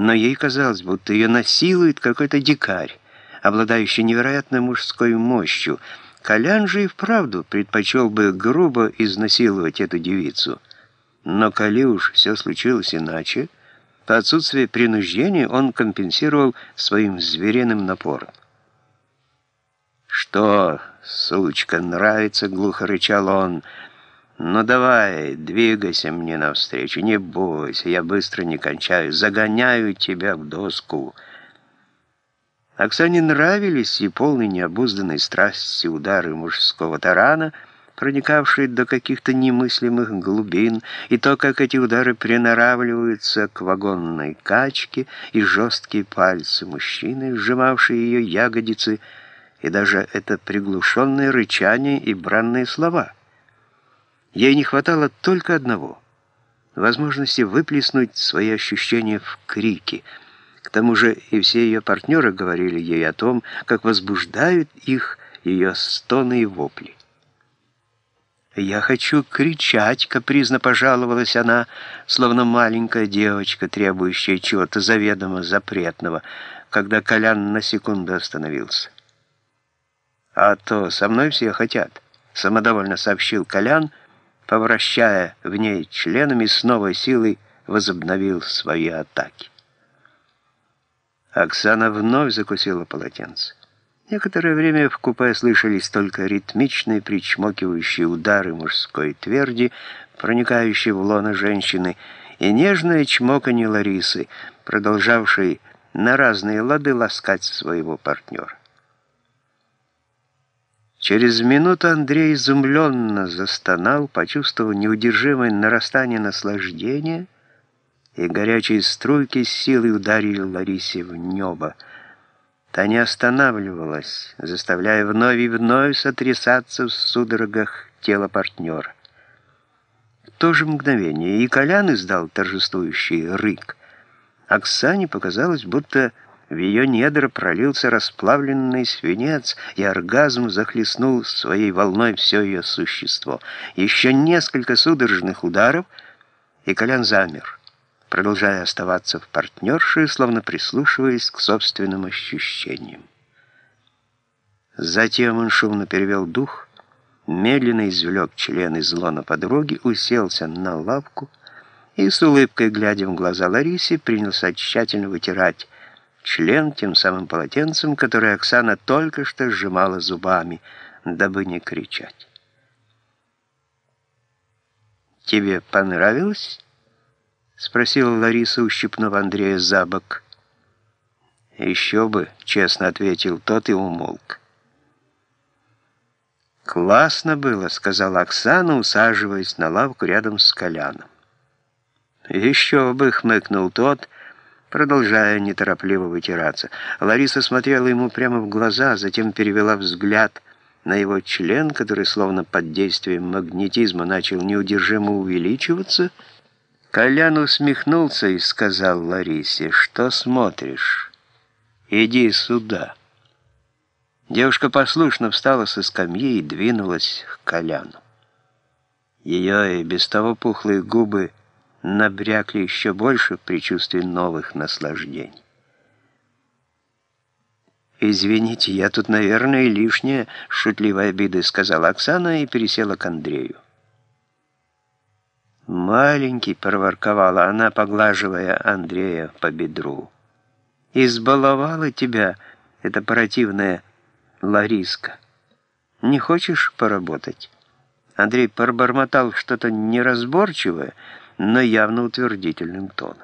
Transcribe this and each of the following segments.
но ей казалось, будто ее насилует какой-то дикарь, обладающий невероятной мужской мощью. Колян же и вправду предпочел бы грубо изнасиловать эту девицу. Но коли уж все случилось иначе, то отсутствие принуждения он компенсировал своим звериным напором. «Что, сучка, нравится?» — глухо рычал он. «Ну давай, двигайся мне навстречу, не бойся, я быстро не кончаю, загоняю тебя в доску». Оксане нравились и полные необузданной страсти удары мужского тарана, проникавшие до каких-то немыслимых глубин, и то, как эти удары приноравливаются к вагонной качке, и жесткие пальцы мужчины, сжимавшие ее ягодицы, и даже это приглушенное рычание и бранные слова. Ей не хватало только одного — возможности выплеснуть свои ощущения в крики — к тому же и все ее партнеры говорили ей о том, как возбуждают их ее стоны и вопли. «Я хочу кричать», — капризно пожаловалась она, словно маленькая девочка, требующая чего-то заведомо запретного, когда Колян на секунду остановился. «А то со мной все хотят», — самодовольно сообщил Колян, повращая в ней членами с новой силой возобновил свои атаки. Оксана вновь закусила полотенце. Некоторое время в купе слышались только ритмичные причмокивающие удары мужской тверди, проникающие в лоно женщины, и нежное чмоканье Ларисы, продолжавшей на разные лады ласкать своего партнера. Через минуту Андрей изумленно застонал, почувствовав неудержимое нарастание наслаждения — и горячие струйки с силой ударили Ларисе в небо. Та не останавливалась, заставляя вновь и вновь сотрясаться в судорогах тела партнера. В то же мгновение и Колян издал торжествующий рык. Оксане показалось, будто в ее недра пролился расплавленный свинец, и оргазм захлестнул своей волной все ее существо. Еще несколько судорожных ударов, и Колян замер продолжая оставаться в партнерше, словно прислушиваясь к собственным ощущениям. Затем он шумно перевел дух, медленно извлек член из лона подруги, уселся на лавку и с улыбкой, глядя в глаза Ларисе, принялся тщательно вытирать член тем самым полотенцем, которое Оксана только что сжимала зубами, дабы не кричать. «Тебе понравилось?» — спросила Лариса, ущипнув Андрея за бок. «Еще бы», — честно ответил тот и умолк. «Классно было», — сказала Оксана, усаживаясь на лавку рядом с Коляном. «Еще бы», — хмыкнул тот, продолжая неторопливо вытираться. Лариса смотрела ему прямо в глаза, затем перевела взгляд на его член, который словно под действием магнетизма начал неудержимо увеличиваться — Колян усмехнулся и сказал Ларисе, «Что смотришь? Иди сюда». Девушка послушно встала со скамьи и двинулась к Коляну. Ее и без того пухлые губы набрякли еще больше в предчувствии новых наслаждений. «Извините, я тут, наверное, лишняя шутливая обиды», — сказала Оксана и пересела к Андрею. «Маленький», — проворковала она, поглаживая Андрея по бедру. «Избаловала тебя эта противная Лариска. Не хочешь поработать?» Андрей пробормотал что-то неразборчивое, но явно утвердительным тоном.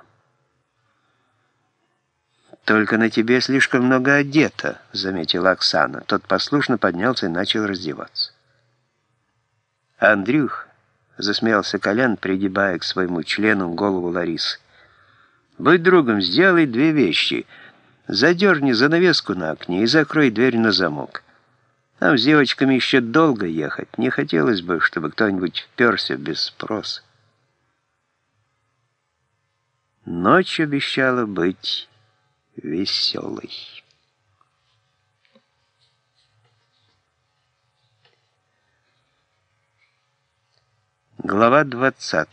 «Только на тебе слишком много одето», — заметила Оксана. Тот послушно поднялся и начал раздеваться. «Андрюх, Засмеялся Колян, пригибая к своему члену голову Ларисы. «Будь другом, сделай две вещи. Задерни занавеску на окне и закрой дверь на замок. Нам с девочками еще долго ехать. Не хотелось бы, чтобы кто-нибудь вперся без спроса». Ночь обещала быть веселой. Глава 20.